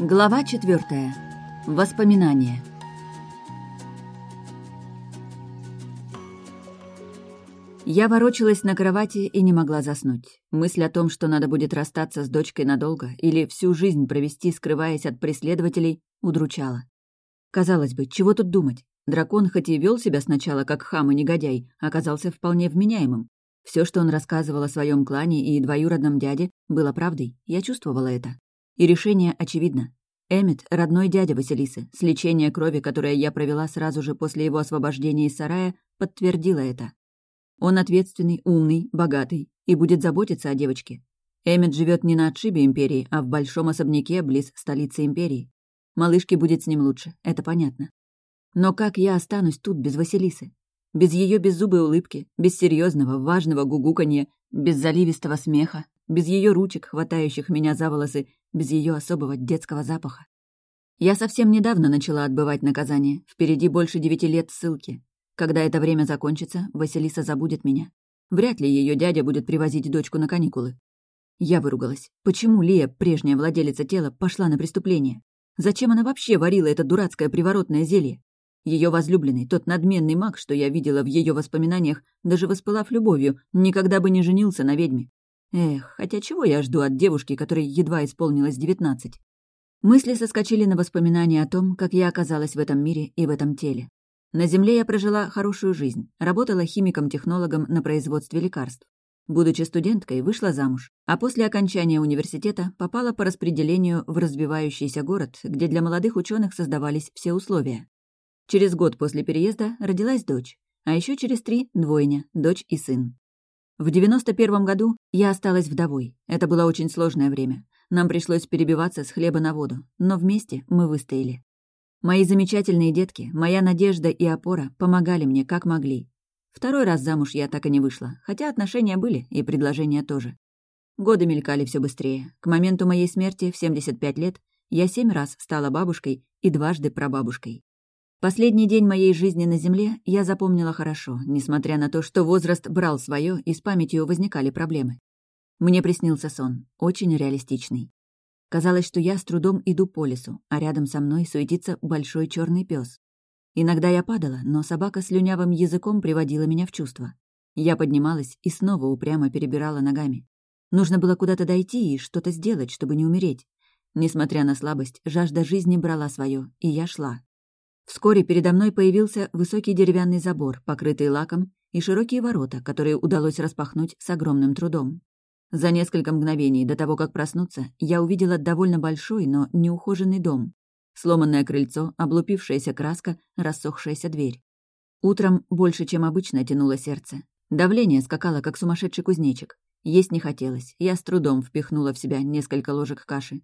Глава четвертая. Воспоминания. Я ворочалась на кровати и не могла заснуть. Мысль о том, что надо будет расстаться с дочкой надолго или всю жизнь провести, скрываясь от преследователей, удручала. Казалось бы, чего тут думать? Дракон, хоть и вел себя сначала как хам и негодяй, оказался вполне вменяемым. Все, что он рассказывал о своем клане и двоюродном дяде, было правдой, я чувствовала это. И решение очевидно. Эммет — родной дядя Василисы, с лечения крови, которое я провела сразу же после его освобождения из сарая, подтвердило это. Он ответственный, умный, богатый и будет заботиться о девочке. Эммет живет не на отшибе Империи, а в большом особняке близ столицы Империи. Малышке будет с ним лучше, это понятно. Но как я останусь тут без Василисы? Без ее беззубой улыбки, без серьезного, важного гугуканья, без заливистого смеха, без ее ручек, хватающих меня за волосы, без ее особого детского запаха. Я совсем недавно начала отбывать наказание, впереди больше девяти лет ссылки. Когда это время закончится, Василиса забудет меня. Вряд ли ее дядя будет привозить дочку на каникулы. Я выругалась. Почему Лия, прежняя владелица тела, пошла на преступление? Зачем она вообще варила это дурацкое приворотное зелье? Ее возлюбленный, тот надменный маг, что я видела в ее воспоминаниях, даже воспылав любовью, никогда бы не женился на ведьме. Эх, хотя чего я жду от девушки, которой едва исполнилось девятнадцать? Мысли соскочили на воспоминания о том, как я оказалась в этом мире и в этом теле. На Земле я прожила хорошую жизнь, работала химиком-технологом на производстве лекарств. Будучи студенткой, вышла замуж, а после окончания университета попала по распределению в развивающийся город, где для молодых ученых создавались все условия. Через год после переезда родилась дочь, а еще через три — двойня, дочь и сын. В 91 году я осталась вдовой. Это было очень сложное время. Нам пришлось перебиваться с хлеба на воду, но вместе мы выстояли. Мои замечательные детки, моя надежда и опора помогали мне как могли. Второй раз замуж я так и не вышла, хотя отношения были и предложения тоже. Годы мелькали все быстрее. К моменту моей смерти в 75 лет я семь раз стала бабушкой и дважды прабабушкой. Последний день моей жизни на Земле я запомнила хорошо, несмотря на то, что возраст брал свое и с памятью возникали проблемы. Мне приснился сон, очень реалистичный. Казалось, что я с трудом иду по лесу, а рядом со мной суетится большой черный пес. Иногда я падала, но собака с слюнявым языком приводила меня в чувство. Я поднималась и снова упрямо перебирала ногами. Нужно было куда-то дойти и что-то сделать, чтобы не умереть. Несмотря на слабость, жажда жизни брала свое, и я шла. Вскоре передо мной появился высокий деревянный забор, покрытый лаком, и широкие ворота, которые удалось распахнуть с огромным трудом. За несколько мгновений до того, как проснуться, я увидела довольно большой, но неухоженный дом. Сломанное крыльцо, облупившаяся краска, рассохшаяся дверь. Утром больше, чем обычно, тянуло сердце. Давление скакало, как сумасшедший кузнечик. Есть не хотелось, я с трудом впихнула в себя несколько ложек каши.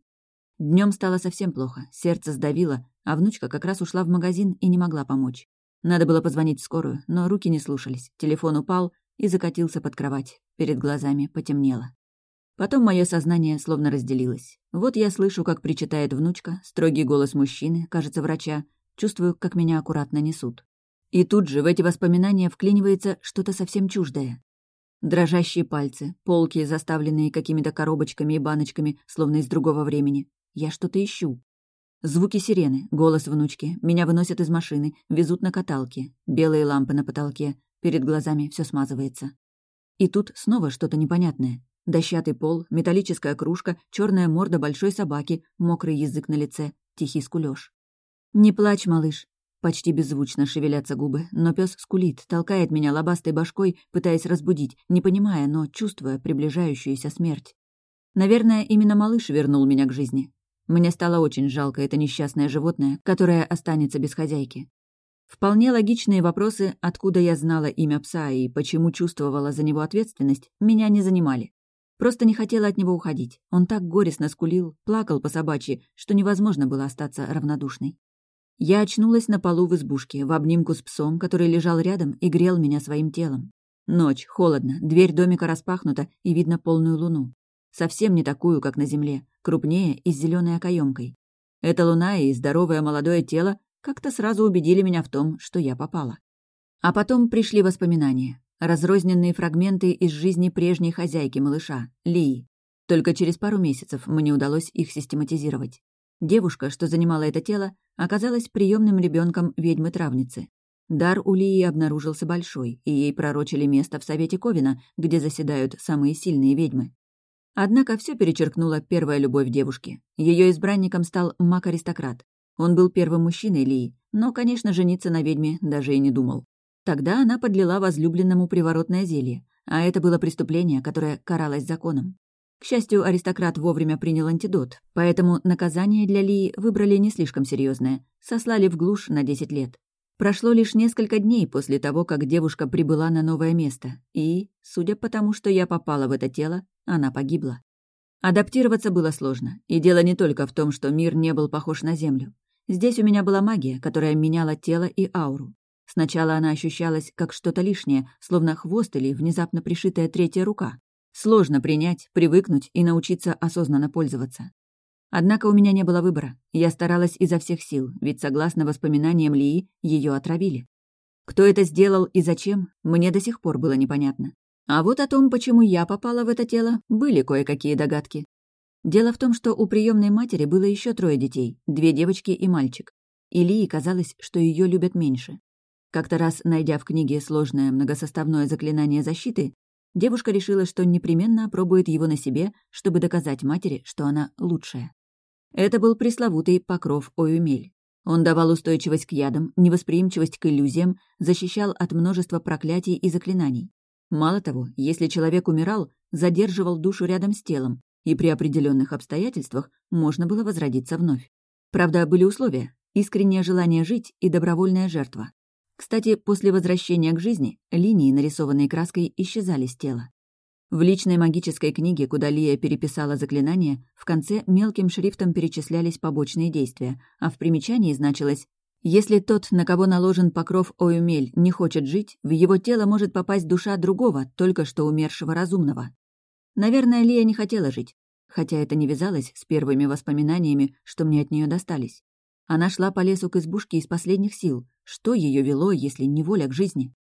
Днем стало совсем плохо, сердце сдавило, а внучка как раз ушла в магазин и не могла помочь. Надо было позвонить в скорую, но руки не слушались. Телефон упал и закатился под кровать. Перед глазами потемнело. Потом мое сознание словно разделилось. Вот я слышу, как причитает внучка, строгий голос мужчины, кажется, врача, чувствую, как меня аккуратно несут. И тут же в эти воспоминания вклинивается что-то совсем чуждое. Дрожащие пальцы, полки, заставленные какими-то коробочками и баночками, словно из другого времени. Я что-то ищу. Звуки сирены, голос внучки, меня выносят из машины, везут на каталке, белые лампы на потолке, перед глазами все смазывается. И тут снова что-то непонятное. Дощатый пол, металлическая кружка, черная морда большой собаки, мокрый язык на лице, тихий скулёж. «Не плачь, малыш!» Почти беззвучно шевелятся губы, но пес скулит, толкает меня лобастой башкой, пытаясь разбудить, не понимая, но чувствуя приближающуюся смерть. Наверное, именно малыш вернул меня к жизни. Мне стало очень жалко это несчастное животное, которое останется без хозяйки. Вполне логичные вопросы, откуда я знала имя пса и почему чувствовала за него ответственность, меня не занимали. Просто не хотела от него уходить. Он так горестно скулил, плакал по собачьи, что невозможно было остаться равнодушной. Я очнулась на полу в избушке, в обнимку с псом, который лежал рядом и грел меня своим телом. Ночь, холодно, дверь домика распахнута и видно полную луну. Совсем не такую, как на земле, крупнее и с зеленой окоемкой. Эта луна и здоровое молодое тело как-то сразу убедили меня в том, что я попала. А потом пришли воспоминания. Разрозненные фрагменты из жизни прежней хозяйки малыша, Лии. Только через пару месяцев мне удалось их систематизировать. Девушка, что занимала это тело, оказалась приемным ребенком ведьмы-травницы. Дар у Лии обнаружился большой, и ей пророчили место в Совете Ковина, где заседают самые сильные ведьмы. Однако все перечеркнула первая любовь девушки. Ее избранником стал маг-аристократ. Он был первым мужчиной Лии, но, конечно, жениться на ведьме даже и не думал. Тогда она подлила возлюбленному приворотное зелье, а это было преступление, которое каралось законом. К счастью, аристократ вовремя принял антидот, поэтому наказание для Лии выбрали не слишком серьезное, сослали в глушь на 10 лет. Прошло лишь несколько дней после того, как девушка прибыла на новое место, и, судя по тому, что я попала в это тело, она погибла. Адаптироваться было сложно, и дело не только в том, что мир не был похож на Землю. Здесь у меня была магия, которая меняла тело и ауру. Сначала она ощущалась как что-то лишнее, словно хвост или внезапно пришитая третья рука. Сложно принять, привыкнуть и научиться осознанно пользоваться. Однако у меня не было выбора. Я старалась изо всех сил, ведь, согласно воспоминаниям Лии, ее отравили. Кто это сделал и зачем, мне до сих пор было непонятно. А вот о том, почему я попала в это тело, были кое-какие догадки. Дело в том, что у приемной матери было еще трое детей, две девочки и мальчик. И казалось, что ее любят меньше. Как-то раз, найдя в книге сложное многосоставное заклинание защиты, девушка решила, что непременно опробует его на себе, чтобы доказать матери, что она лучшая. Это был пресловутый покров Оюмель. Он давал устойчивость к ядам, невосприимчивость к иллюзиям, защищал от множества проклятий и заклинаний. Мало того, если человек умирал, задерживал душу рядом с телом, и при определенных обстоятельствах можно было возродиться вновь. Правда, были условия — искреннее желание жить и добровольная жертва. Кстати, после возвращения к жизни линии, нарисованные краской, исчезали с тела. В личной магической книге, куда Лия переписала заклинание, в конце мелким шрифтом перечислялись побочные действия, а в примечании значилось «Если тот, на кого наложен покров Оюмель, не хочет жить, в его тело может попасть душа другого, только что умершего разумного». Наверное, Лия не хотела жить, хотя это не вязалось с первыми воспоминаниями, что мне от нее достались. Она шла по лесу к избушке из последних сил. Что ее вело, если не воля к жизни?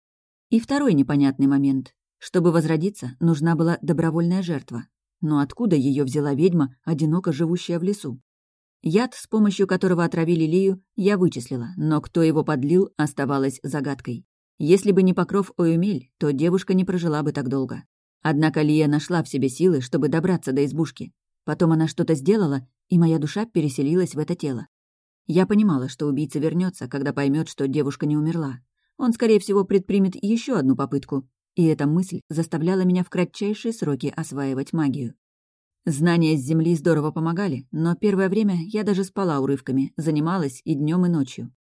И второй непонятный момент. Чтобы возродиться, нужна была добровольная жертва. Но откуда ее взяла ведьма, одиноко живущая в лесу? Яд, с помощью которого отравили Лию, я вычислила, но кто его подлил, оставалось загадкой. Если бы не покров Оюмель, то девушка не прожила бы так долго. Однако Лия нашла в себе силы, чтобы добраться до избушки. Потом она что-то сделала, и моя душа переселилась в это тело. Я понимала, что убийца вернется, когда поймет, что девушка не умерла. Он, скорее всего, предпримет еще одну попытку, и эта мысль заставляла меня в кратчайшие сроки осваивать магию. Знания с Земли здорово помогали, но первое время я даже спала урывками, занималась и днем, и ночью.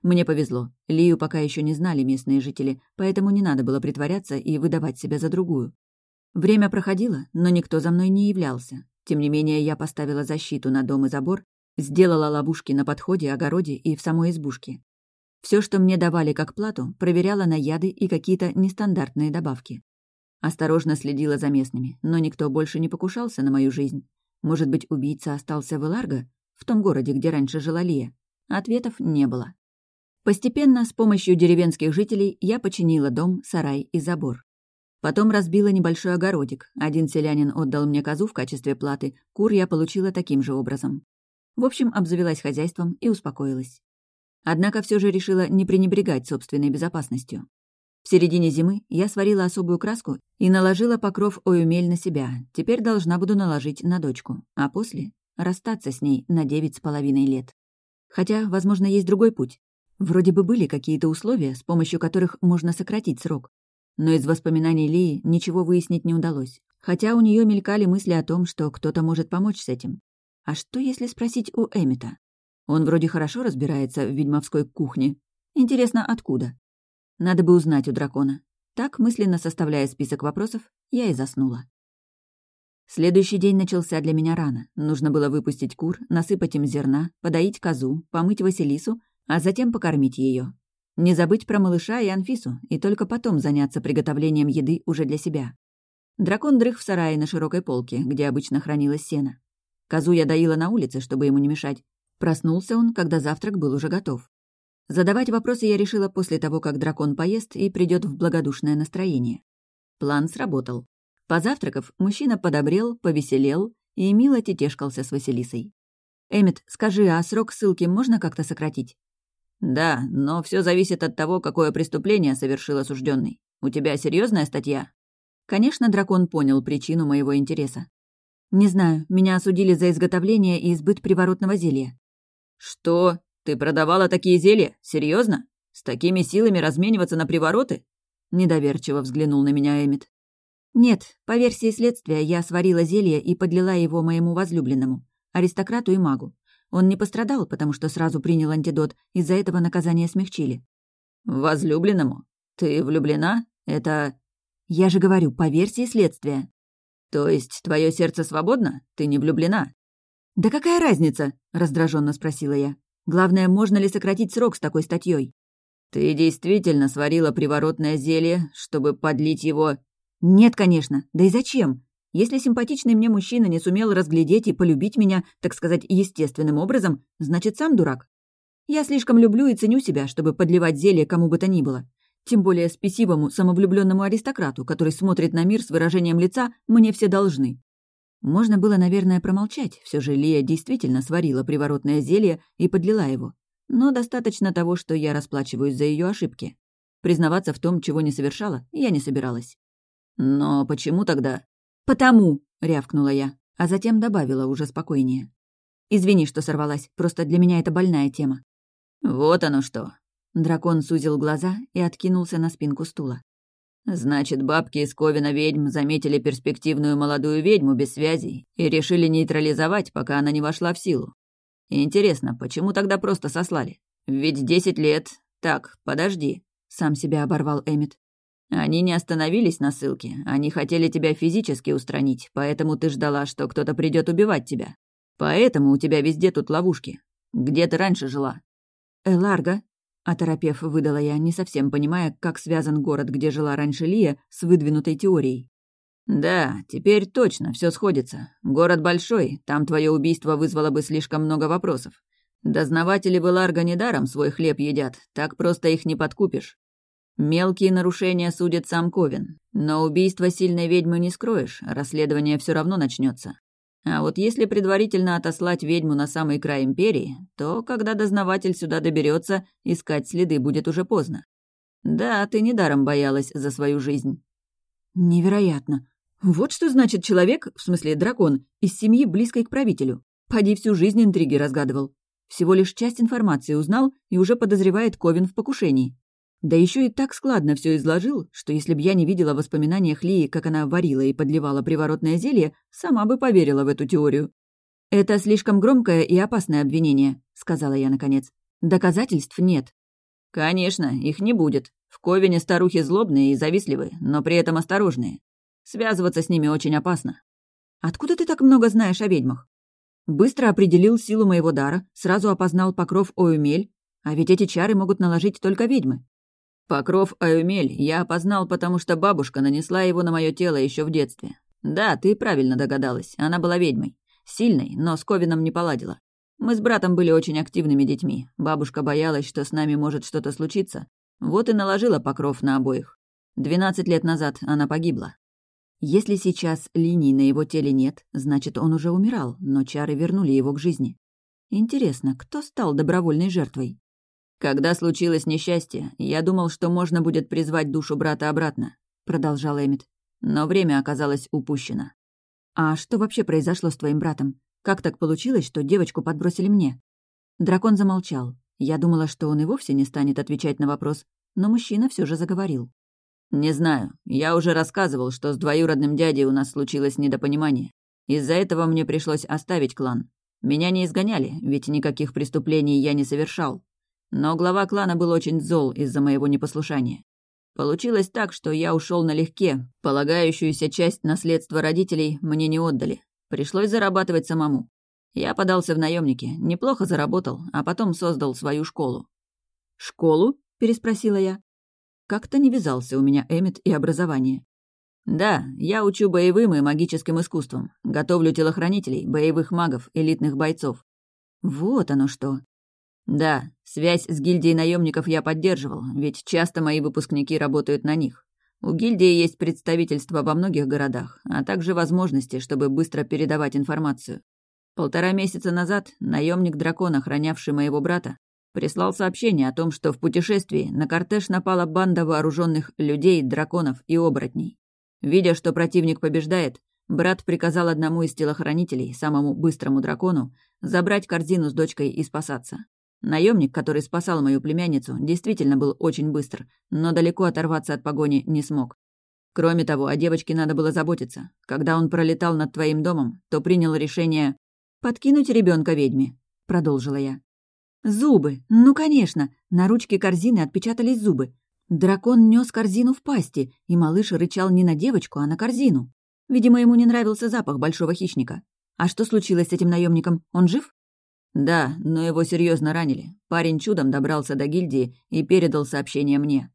Мне повезло. Лию пока еще не знали местные жители, поэтому не надо было притворяться и выдавать себя за другую. Время проходило, но никто за мной не являлся. Тем не менее, я поставила защиту на дом и забор, сделала ловушки на подходе, огороде и в самой избушке. Все, что мне давали как плату, проверяла на яды и какие-то нестандартные добавки. Осторожно следила за местными, но никто больше не покушался на мою жизнь. Может быть, убийца остался в Эларго, в том городе, где раньше жила Лия? Ответов не было. Постепенно, с помощью деревенских жителей, я починила дом, сарай и забор. Потом разбила небольшой огородик. Один селянин отдал мне козу в качестве платы, кур я получила таким же образом. В общем, обзавелась хозяйством и успокоилась. Однако все же решила не пренебрегать собственной безопасностью. В середине зимы я сварила особую краску и наложила покров оюмель на себя. Теперь должна буду наложить на дочку, а после — расстаться с ней на девять с половиной лет. Хотя, возможно, есть другой путь. Вроде бы были какие-то условия, с помощью которых можно сократить срок. Но из воспоминаний Лии ничего выяснить не удалось. Хотя у нее мелькали мысли о том, что кто-то может помочь с этим. А что, если спросить у Эмита? Он вроде хорошо разбирается в ведьмовской кухне. Интересно, откуда? Надо бы узнать у дракона. Так, мысленно составляя список вопросов, я и заснула. Следующий день начался для меня рано. Нужно было выпустить кур, насыпать им зерна, подоить козу, помыть Василису, а затем покормить ее. Не забыть про малыша и Анфису, и только потом заняться приготовлением еды уже для себя. Дракон дрых в сарае на широкой полке, где обычно хранилось сено. Козу я доила на улице, чтобы ему не мешать, Проснулся он, когда завтрак был уже готов. Задавать вопросы я решила после того, как дракон поест и придет в благодушное настроение. План сработал. Позавтракав, мужчина подобрел, повеселел и мило тетешкался с Василисой. Эмит, скажи, а срок ссылки можно как-то сократить? Да, но все зависит от того, какое преступление совершил осужденный. У тебя серьезная статья? Конечно, дракон понял причину моего интереса. Не знаю, меня осудили за изготовление и избыт приворотного зелья. Что? Ты продавала такие зелья? Серьезно? С такими силами размениваться на привороты? Недоверчиво взглянул на меня Эмит. Нет, по версии следствия, я сварила зелье и подлила его моему возлюбленному, аристократу и магу. Он не пострадал, потому что сразу принял антидот, из-за этого наказание смягчили. «Возлюбленному? Ты влюблена? Это...» «Я же говорю, по версии следствия». «То есть твое сердце свободно? Ты не влюблена?» «Да какая разница?» — раздраженно спросила я. «Главное, можно ли сократить срок с такой статьей? «Ты действительно сварила приворотное зелье, чтобы подлить его...» «Нет, конечно. Да и зачем? Если симпатичный мне мужчина не сумел разглядеть и полюбить меня, так сказать, естественным образом, значит, сам дурак. Я слишком люблю и ценю себя, чтобы подливать зелье кому бы то ни было. Тем более спесивому, самовлюбленному аристократу, который смотрит на мир с выражением лица «мне все должны». Можно было, наверное, промолчать, все же Лия действительно сварила приворотное зелье и подлила его. Но достаточно того, что я расплачиваюсь за ее ошибки. Признаваться в том, чего не совершала, я не собиралась. «Но почему тогда?» «Потому!» — рявкнула я, а затем добавила уже спокойнее. «Извини, что сорвалась, просто для меня это больная тема». «Вот оно что!» Дракон сузил глаза и откинулся на спинку стула. «Значит, бабки из Ковина ведьм заметили перспективную молодую ведьму без связей и решили нейтрализовать, пока она не вошла в силу. Интересно, почему тогда просто сослали? Ведь десять лет... Так, подожди», — сам себя оборвал Эмит. Они не остановились на ссылке, они хотели тебя физически устранить, поэтому ты ждала, что кто-то придет убивать тебя. Поэтому у тебя везде тут ловушки. Где ты раньше жила?» «Эларго», — оторопев, выдала я, не совсем понимая, как связан город, где жила раньше Лия, с выдвинутой теорией. «Да, теперь точно, все сходится. Город большой, там твое убийство вызвало бы слишком много вопросов. Дознаватели в Эларго недаром свой хлеб едят, так просто их не подкупишь. Мелкие нарушения судит сам Ковен, но убийство сильной ведьмы не скроешь, расследование все равно начнется. А вот если предварительно отослать ведьму на самый край империи, то, когда дознаватель сюда доберется, искать следы будет уже поздно. Да, ты недаром боялась за свою жизнь. Невероятно. Вот что значит человек, в смысле дракон, из семьи близкой к правителю. Поди всю жизнь интриги разгадывал. Всего лишь часть информации узнал и уже подозревает Ковен в покушении. Да еще и так складно все изложил, что если б я не видела в воспоминаниях Лии, как она варила и подливала приворотное зелье, сама бы поверила в эту теорию. «Это слишком громкое и опасное обвинение», — сказала я наконец. «Доказательств нет». «Конечно, их не будет. В Ковине старухи злобные и завистливые, но при этом осторожные. Связываться с ними очень опасно». «Откуда ты так много знаешь о ведьмах?» Быстро определил силу моего дара, сразу опознал покров Оюмель, а ведь эти чары могут наложить только ведьмы. Покров Аюмель я опознал, потому что бабушка нанесла его на мое тело еще в детстве. Да, ты правильно догадалась, она была ведьмой. Сильной, но с Ковином не поладила. Мы с братом были очень активными детьми. Бабушка боялась, что с нами может что-то случиться. Вот и наложила покров на обоих. Двенадцать лет назад она погибла. Если сейчас линий на его теле нет, значит, он уже умирал, но чары вернули его к жизни. Интересно, кто стал добровольной жертвой? «Когда случилось несчастье, я думал, что можно будет призвать душу брата обратно», — продолжал Эмит. «Но время оказалось упущено». «А что вообще произошло с твоим братом? Как так получилось, что девочку подбросили мне?» Дракон замолчал. Я думала, что он и вовсе не станет отвечать на вопрос, но мужчина все же заговорил. «Не знаю. Я уже рассказывал, что с двоюродным дядей у нас случилось недопонимание. Из-за этого мне пришлось оставить клан. Меня не изгоняли, ведь никаких преступлений я не совершал. Но глава клана был очень зол из-за моего непослушания. Получилось так, что я ушел налегке. Полагающуюся часть наследства родителей мне не отдали. Пришлось зарабатывать самому. Я подался в наемники, неплохо заработал, а потом создал свою школу. «Школу?» — переспросила я. Как-то не вязался у меня Эмит и образование. «Да, я учу боевым и магическим искусствам. Готовлю телохранителей, боевых магов, элитных бойцов». «Вот оно что. Да, связь с гильдией наемников я поддерживал, ведь часто мои выпускники работают на них. У гильдии есть представительство во многих городах, а также возможности, чтобы быстро передавать информацию. Полтора месяца назад наемник дракона, охранявший моего брата, прислал сообщение о том, что в путешествии на кортеж напала банда вооруженных людей, драконов и оборотней. Видя, что противник побеждает, брат приказал одному из телохранителей, самому быстрому дракону, забрать корзину с дочкой и спасаться. Наемник, который спасал мою племянницу, действительно был очень быстр, но далеко оторваться от погони не смог. Кроме того, о девочке надо было заботиться. Когда он пролетал над твоим домом, то принял решение «подкинуть ребенка ведьме», — продолжила я. «Зубы! Ну, конечно! На ручке корзины отпечатались зубы. Дракон нес корзину в пасти, и малыш рычал не на девочку, а на корзину. Видимо, ему не нравился запах большого хищника. А что случилось с этим наемником? Он жив? Да, но его серьезно ранили. Парень чудом добрался до гильдии и передал сообщение мне.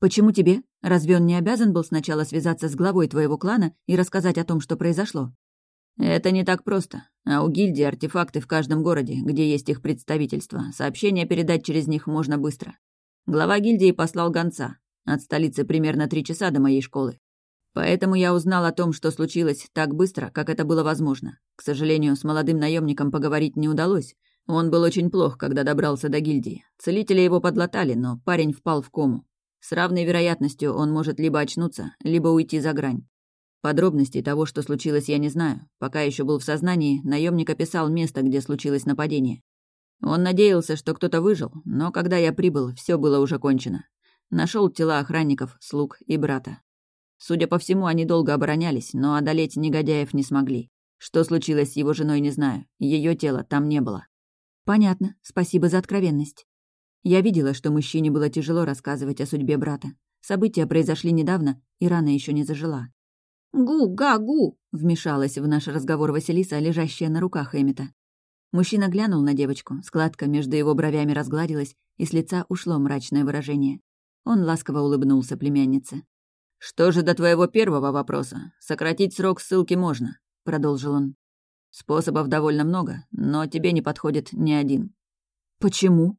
Почему тебе? Разве он не обязан был сначала связаться с главой твоего клана и рассказать о том, что произошло? Это не так просто. А у гильдии артефакты в каждом городе, где есть их представительство. Сообщение передать через них можно быстро. Глава гильдии послал гонца. От столицы примерно три часа до моей школы. Поэтому я узнал о том, что случилось, так быстро, как это было возможно. К сожалению, с молодым наемником поговорить не удалось. Он был очень плох, когда добрался до гильдии. Целители его подлатали, но парень впал в кому. С равной вероятностью он может либо очнуться, либо уйти за грань. Подробностей того, что случилось, я не знаю. Пока еще был в сознании, наемник описал место, где случилось нападение. Он надеялся, что кто-то выжил, но когда я прибыл, все было уже кончено. Нашел тела охранников, слуг и брата. Судя по всему, они долго оборонялись, но одолеть негодяев не смогли. Что случилось с его женой, не знаю. Ее тела там не было. Понятно. Спасибо за откровенность. Я видела, что мужчине было тяжело рассказывать о судьбе брата. События произошли недавно, и рана еще не зажила. «Гу-га-гу!» — вмешалась в наш разговор Василиса, лежащая на руках Эмита. Мужчина глянул на девочку, складка между его бровями разгладилась, и с лица ушло мрачное выражение. Он ласково улыбнулся племяннице. «Что же до твоего первого вопроса? Сократить срок ссылки можно», — продолжил он. «Способов довольно много, но тебе не подходит ни один». «Почему?»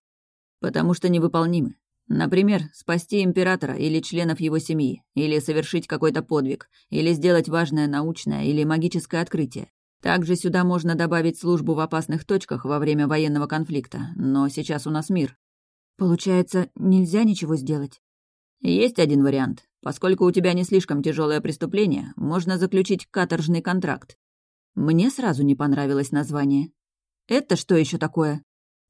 «Потому что невыполнимы. Например, спасти императора или членов его семьи, или совершить какой-то подвиг, или сделать важное научное или магическое открытие. Также сюда можно добавить службу в опасных точках во время военного конфликта, но сейчас у нас мир. Получается, нельзя ничего сделать? Есть один вариант. Поскольку у тебя не слишком тяжелое преступление, можно заключить каторжный контракт. Мне сразу не понравилось название. Это что еще такое?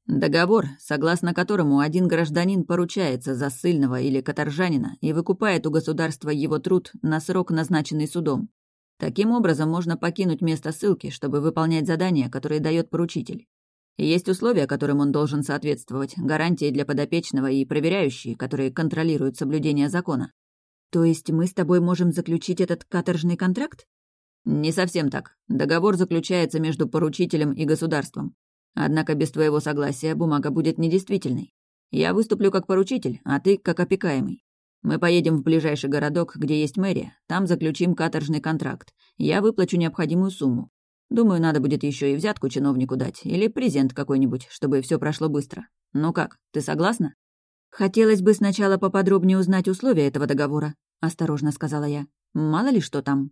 Договор, согласно которому один гражданин поручается за ссыльного или каторжанина и выкупает у государства его труд на срок, назначенный судом. Таким образом, можно покинуть место ссылки, чтобы выполнять задания, которые дает поручитель. Есть условия, которым он должен соответствовать, гарантии для подопечного и проверяющие, которые контролируют соблюдение закона. То есть мы с тобой можем заключить этот каторжный контракт? Не совсем так. Договор заключается между поручителем и государством. Однако без твоего согласия бумага будет недействительной. Я выступлю как поручитель, а ты как опекаемый. Мы поедем в ближайший городок, где есть мэрия, там заключим каторжный контракт. Я выплачу необходимую сумму. Думаю, надо будет еще и взятку чиновнику дать или презент какой-нибудь, чтобы все прошло быстро. Ну как, ты согласна? Хотелось бы сначала поподробнее узнать условия этого договора, осторожно сказала я. Мало ли что там.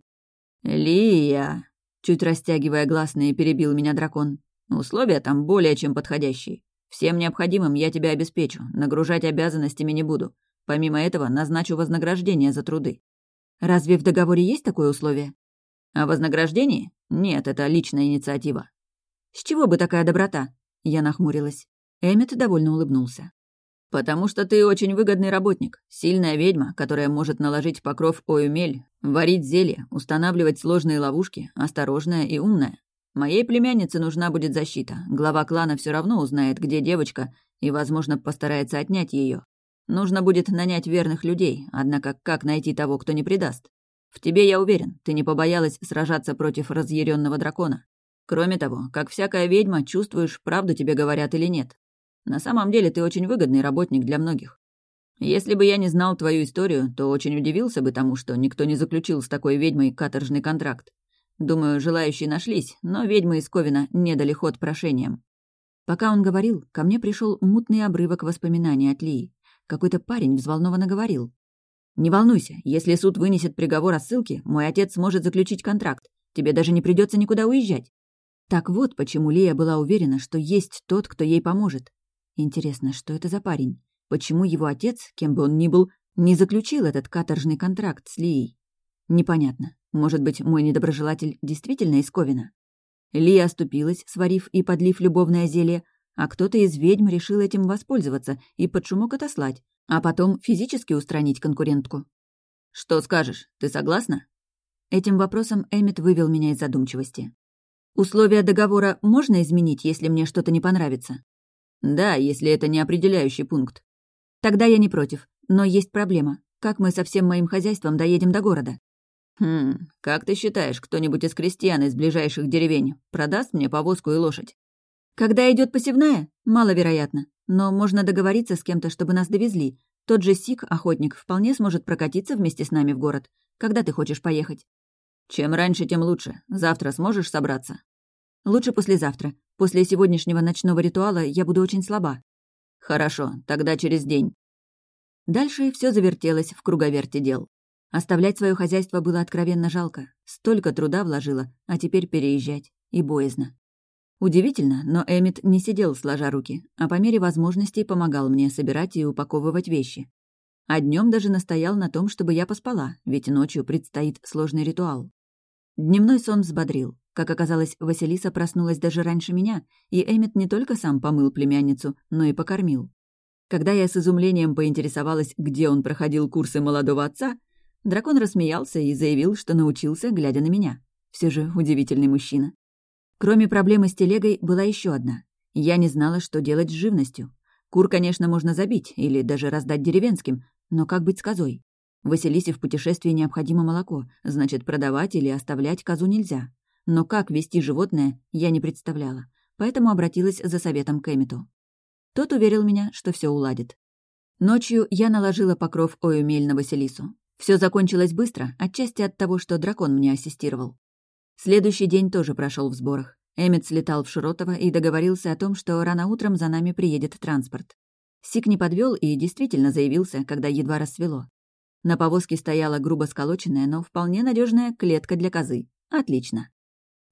Лия, чуть растягивая гласные, перебил меня дракон. Условия там более чем подходящие. Всем необходимым я тебя обеспечу, нагружать обязанностями не буду. Помимо этого, назначу вознаграждение за труды. Разве в договоре есть такое условие? О вознаграждении? Нет, это личная инициатива. С чего бы такая доброта? Я нахмурилась. Эммет довольно улыбнулся. «Потому что ты очень выгодный работник, сильная ведьма, которая может наложить покров оюмель, варить зелье, устанавливать сложные ловушки, осторожная и умная. Моей племяннице нужна будет защита. Глава клана все равно узнает, где девочка, и, возможно, постарается отнять ее. Нужно будет нанять верных людей, однако как найти того, кто не предаст? В тебе я уверен, ты не побоялась сражаться против разъяренного дракона. Кроме того, как всякая ведьма, чувствуешь, правду тебе говорят или нет. На самом деле ты очень выгодный работник для многих. Если бы я не знал твою историю, то очень удивился бы тому, что никто не заключил с такой ведьмой каторжный контракт. Думаю, желающие нашлись, но ведьмы из Ковина не дали ход прошениям. Пока он говорил, ко мне пришел мутный обрывок воспоминаний от Лии. Какой-то парень взволнованно говорил. «Не волнуйся, если суд вынесет приговор о ссылке, мой отец сможет заключить контракт. Тебе даже не придется никуда уезжать». Так вот, почему Лия была уверена, что есть тот, кто ей поможет. Интересно, что это за парень? Почему его отец, кем бы он ни был, не заключил этот каторжный контракт с Лией? Непонятно. Может быть, мой недоброжелатель действительно из Ковина? Лия оступилась, сварив и подлив любовное зелье, а кто-то из ведьм решил этим воспользоваться и под шумок отослать, а потом физически устранить конкурентку. «Что скажешь? Ты согласна?» Этим вопросом Эммет вывел меня из задумчивости. «Условия договора можно изменить, если мне что-то не понравится?» «Да, если это не определяющий пункт». «Тогда я не против, но есть проблема. Как мы со всем моим хозяйством доедем до города?» «Хм, как ты считаешь, кто-нибудь из крестьян из ближайших деревень продаст мне повозку и лошадь?» «Когда идет посевная? Маловероятно. Но можно договориться с кем-то, чтобы нас довезли. Тот же Сик, охотник, вполне сможет прокатиться вместе с нами в город. Когда ты хочешь поехать?» «Чем раньше, тем лучше. Завтра сможешь собраться?» «Лучше послезавтра. После сегодняшнего ночного ритуала я буду очень слаба». «Хорошо, тогда через день». Дальше все завертелось в круговерте дел. Оставлять свое хозяйство было откровенно жалко. Столько труда вложила, а теперь переезжать. И боязно. Удивительно, но Эмит не сидел сложа руки, а по мере возможностей помогал мне собирать и упаковывать вещи. А днем даже настоял на том, чтобы я поспала, ведь ночью предстоит сложный ритуал. Дневной сон взбодрил. Как оказалось, Василиса проснулась даже раньше меня, и Эмит не только сам помыл племянницу, но и покормил. Когда я с изумлением поинтересовалась, где он проходил курсы молодого отца, дракон рассмеялся и заявил, что научился, глядя на меня. Все же удивительный мужчина. Кроме проблемы с телегой была еще одна. Я не знала, что делать с живностью. Кур, конечно, можно забить или даже раздать деревенским, но как быть с козой? Василисе в путешествии необходимо молоко, значит, продавать или оставлять козу нельзя. Но как вести животное, я не представляла, поэтому обратилась за советом к Эмиту. Тот уверил меня, что все уладит. Ночью я наложила покров Оюмель на Василису. Все закончилось быстро, отчасти от того, что дракон мне ассистировал. Следующий день тоже прошел в сборах. Эммет слетал в Широтово и договорился о том, что рано утром за нами приедет транспорт. Сик не подвел и действительно заявился, когда едва рассвело. На повозке стояла грубо сколоченная, но вполне надежная клетка для козы. Отлично.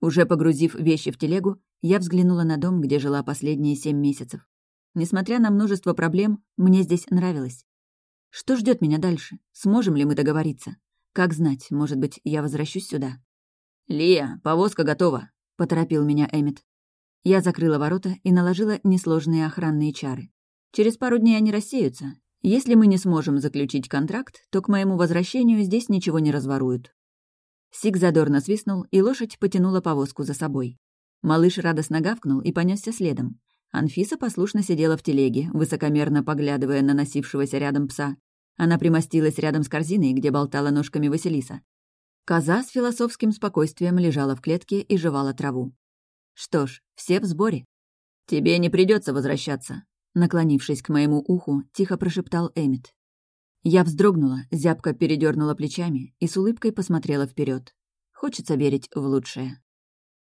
Уже погрузив вещи в телегу, я взглянула на дом, где жила последние семь месяцев. Несмотря на множество проблем, мне здесь нравилось. Что ждет меня дальше? Сможем ли мы договориться? Как знать, может быть, я возвращусь сюда. «Лия, повозка готова», — поторопил меня Эмит. Я закрыла ворота и наложила несложные охранные чары. Через пару дней они рассеются. Если мы не сможем заключить контракт, то к моему возвращению здесь ничего не разворуют. Сик задорно свистнул, и лошадь потянула повозку за собой. Малыш радостно гавкнул и понесся следом. Анфиса послушно сидела в телеге, высокомерно поглядывая на носившегося рядом пса. Она примостилась рядом с корзиной, где болтала ножками Василиса. Коза с философским спокойствием лежала в клетке и жевала траву. Что ж, все в сборе. «Тебе не придется возвращаться», — наклонившись к моему уху, тихо прошептал Эмит. Я вздрогнула, зябко передернула плечами и с улыбкой посмотрела вперед. Хочется верить в лучшее.